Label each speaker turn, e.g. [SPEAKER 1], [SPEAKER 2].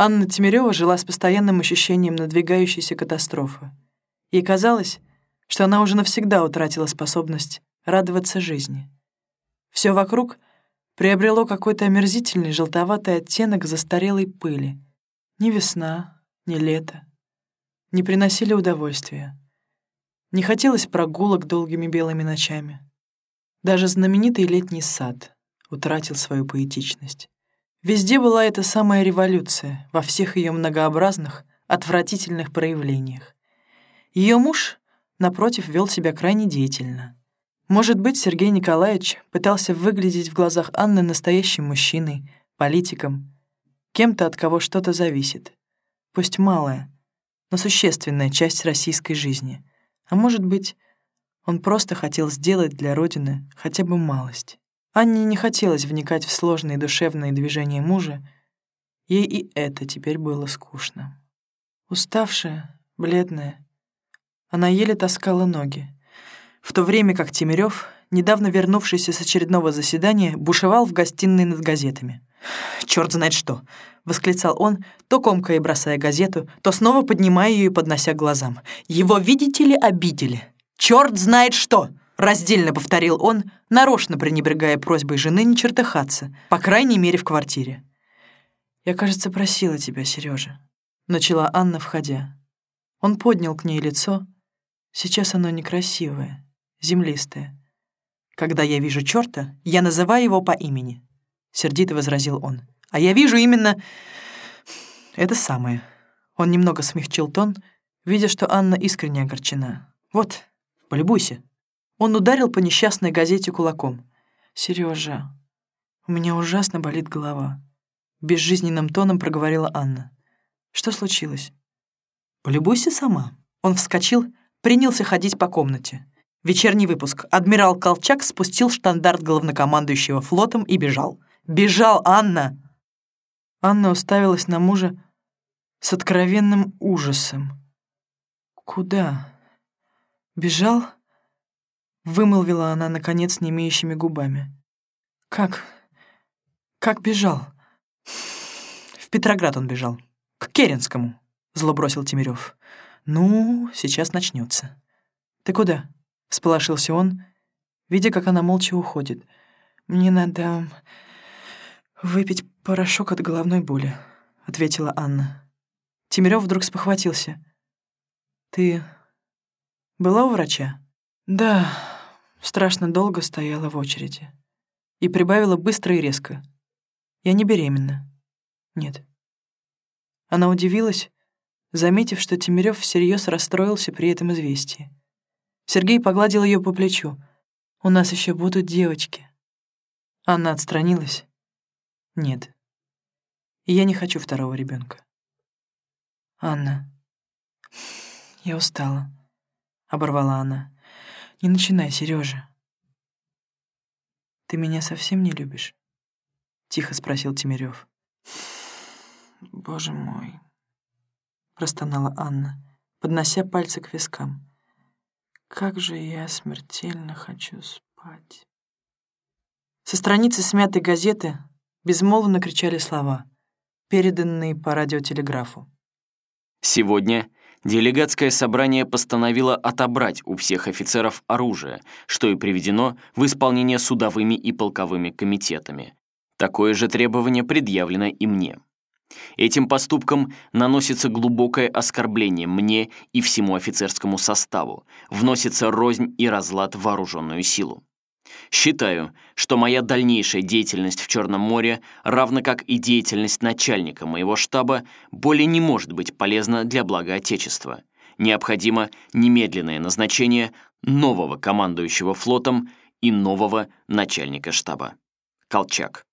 [SPEAKER 1] Анна Тимирева жила с постоянным ощущением надвигающейся катастрофы. Ей казалось, что она уже навсегда утратила способность радоваться жизни. Все вокруг приобрело какой-то омерзительный желтоватый оттенок застарелой пыли. Ни весна, ни лето не приносили удовольствия. Не хотелось прогулок долгими белыми ночами. Даже знаменитый летний сад утратил свою поэтичность. Везде была эта самая революция, во всех ее многообразных, отвратительных проявлениях. Ее муж, напротив, вел себя крайне деятельно. Может быть, Сергей Николаевич пытался выглядеть в глазах Анны настоящим мужчиной, политиком, кем-то, от кого что-то зависит. Пусть малая, но существенная часть российской жизни. А может быть, он просто хотел сделать для Родины хотя бы малость. Анне не хотелось вникать в сложные душевные движения мужа, ей и это теперь было скучно. Уставшая, бледная, она еле таскала ноги, в то время как Тимирёв, недавно вернувшийся с очередного заседания, бушевал в гостиной над газетами. «Чёрт знает что!» — восклицал он, то комкая бросая газету, то снова поднимая ее и поднося к глазам. «Его, видите ли, обидели! Чёрт знает что!» — раздельно повторил он, нарочно пренебрегая просьбой жены не чертыхаться, по крайней мере, в квартире. «Я, кажется, просила тебя, Сережа, начала Анна, входя. Он поднял к ней лицо. Сейчас оно некрасивое, землистое. Когда я вижу чёрта, я называю его по имени. — сердито возразил он. «А я вижу именно это самое». Он немного смягчил тон, видя, что Анна искренне огорчена. «Вот, полюбуйся». Он ударил по несчастной газете кулаком. «Серёжа, у меня ужасно болит голова», — безжизненным тоном проговорила Анна. «Что случилось?» «Полюбуйся сама». Он вскочил, принялся ходить по комнате. Вечерний выпуск. Адмирал Колчак спустил штандарт главнокомандующего флотом и бежал. Бежал, Анна!» Анна уставилась на мужа с откровенным ужасом. «Куда? Бежал?» — вымолвила она, наконец, не имеющими губами. «Как? Как бежал?» «В Петроград он бежал. К Керенскому», — зло бросил Тимирёв. «Ну, сейчас начнется. «Ты куда?» — всполошился он, видя, как она молча уходит. «Мне надо «Выпить порошок от головной боли», — ответила Анна. Тимирёв вдруг спохватился. «Ты была у врача?» «Да, страшно долго стояла в очереди». И прибавила быстро и резко. «Я не беременна». «Нет». Она удивилась, заметив, что Тимирёв всерьез расстроился при этом известии. Сергей погладил ее по плечу. «У нас еще будут девочки». Анна отстранилась, нет. Я не хочу второго ребенка. Анна, я устала, оборвала она. Не начинай, Сережа. Ты меня совсем не любишь? Тихо спросил Тимирёв. Боже мой, простонала Анна, поднося пальцы к вискам. Как же я смертельно хочу спать. Со страницы смятой газеты Безмолвно кричали слова, переданные по радиотелеграфу.
[SPEAKER 2] Сегодня делегатское собрание постановило отобрать у всех офицеров оружие, что и приведено в исполнение судовыми и полковыми комитетами. Такое же требование предъявлено и мне. Этим поступком наносится глубокое оскорбление мне и всему офицерскому составу, вносится рознь и разлад в вооруженную силу. Считаю, что моя дальнейшая деятельность в Черном море, равно как и деятельность начальника моего штаба, более не может быть полезна для блага Отечества. Необходимо немедленное назначение нового командующего флотом и нового начальника штаба. Колчак.